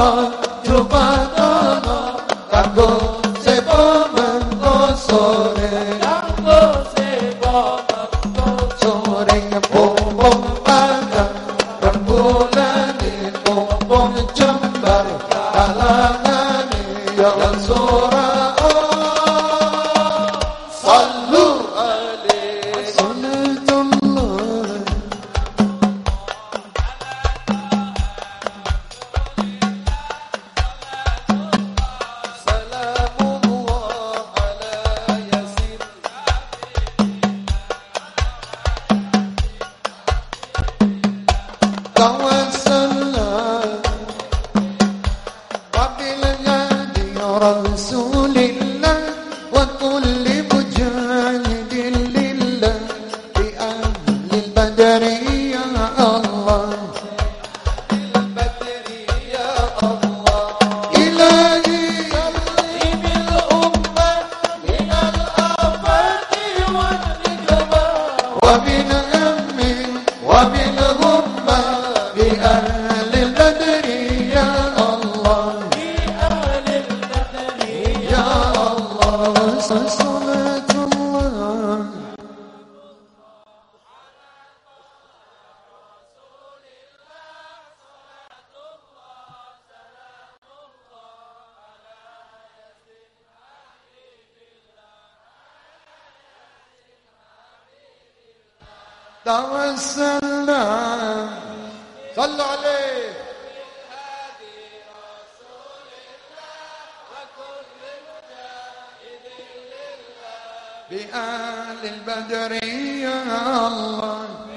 Jumbar, Kalanani, رسول الله وكل مجاهد لله بأهل البدر يا الله. البدر يا الله إلهي بالأمة من توسلنا. صلوا عليه. بآل البدر يا الله.